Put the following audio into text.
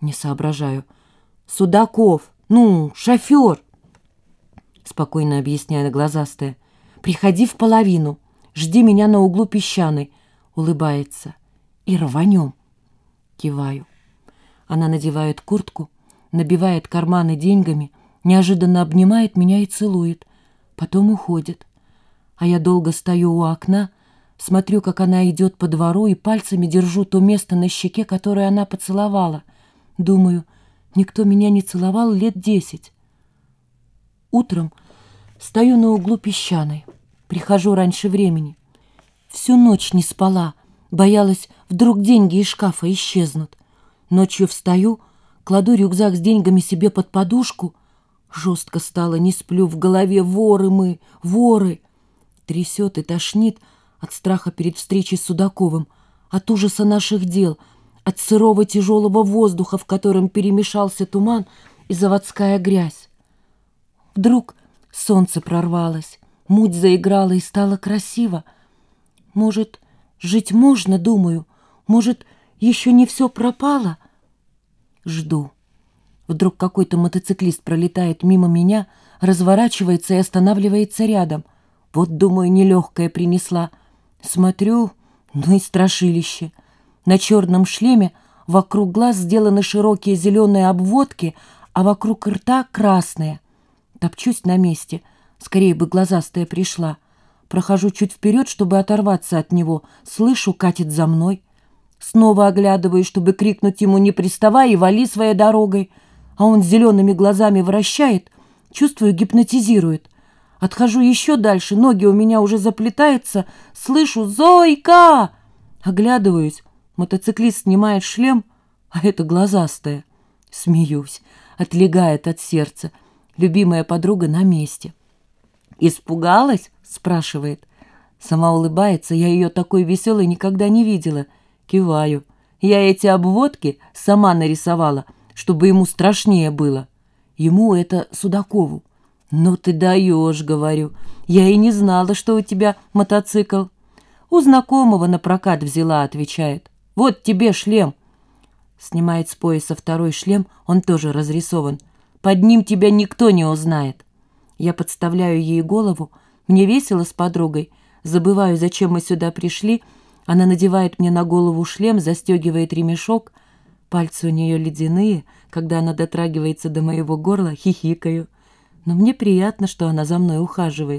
Не соображаю. «Судаков! Ну, шофер!» Спокойно объясняет глазастая. «Приходи в половину. Жди меня на углу песчаной». Улыбается. «И рванем». Киваю. Она надевает куртку, набивает карманы деньгами, неожиданно обнимает меня и целует. Потом уходит. А я долго стою у окна, смотрю, как она идет по двору и пальцами держу то место на щеке, которое она поцеловала. Думаю, никто меня не целовал лет десять. Утром стою на углу песчаной, прихожу раньше времени. Всю ночь не спала, боялась, вдруг деньги из шкафа исчезнут. Ночью встаю, кладу рюкзак с деньгами себе под подушку. Жестко стало, не сплю, в голове воры мы, воры. Трясет и тошнит от страха перед встречей с Судаковым, от ужаса наших дел, от сырого тяжелого воздуха, в котором перемешался туман и заводская грязь. Вдруг солнце прорвалось, муть заиграла и стало красиво. Может, жить можно, думаю, может, еще не все пропало? Жду. Вдруг какой-то мотоциклист пролетает мимо меня, разворачивается и останавливается рядом. Вот, думаю, нелегкая принесла. Смотрю, ну и страшилище. На черном шлеме вокруг глаз сделаны широкие зеленые обводки, а вокруг рта красные. Топчусь на месте. Скорее бы глазастая пришла. Прохожу чуть вперед, чтобы оторваться от него. Слышу, катит за мной. Снова оглядываюсь, чтобы крикнуть ему «Не приставай и вали своей дорогой!» А он зелеными глазами вращает, чувствую, гипнотизирует. Отхожу еще дальше, ноги у меня уже заплетаются, слышу «Зойка!» Оглядываюсь, мотоциклист снимает шлем, а это глазастая. Смеюсь, отлегает от сердца. Любимая подруга на месте. «Испугалась?» — спрашивает. Сама улыбается, я ее такой веселой никогда не видела — Киваю. Я эти обводки сама нарисовала, чтобы ему страшнее было. Ему это Судакову. «Ну ты даешь», — говорю. «Я и не знала, что у тебя мотоцикл». «У знакомого на прокат взяла», — отвечает. «Вот тебе шлем». Снимает с пояса второй шлем, он тоже разрисован. «Под ним тебя никто не узнает». Я подставляю ей голову. Мне весело с подругой. Забываю, зачем мы сюда пришли — она надевает мне на голову шлем, застегивает ремешок. Пальцы у нее ледяные. Когда она дотрагивается до моего горла, хихикаю. Но мне приятно, что она за мной ухаживает.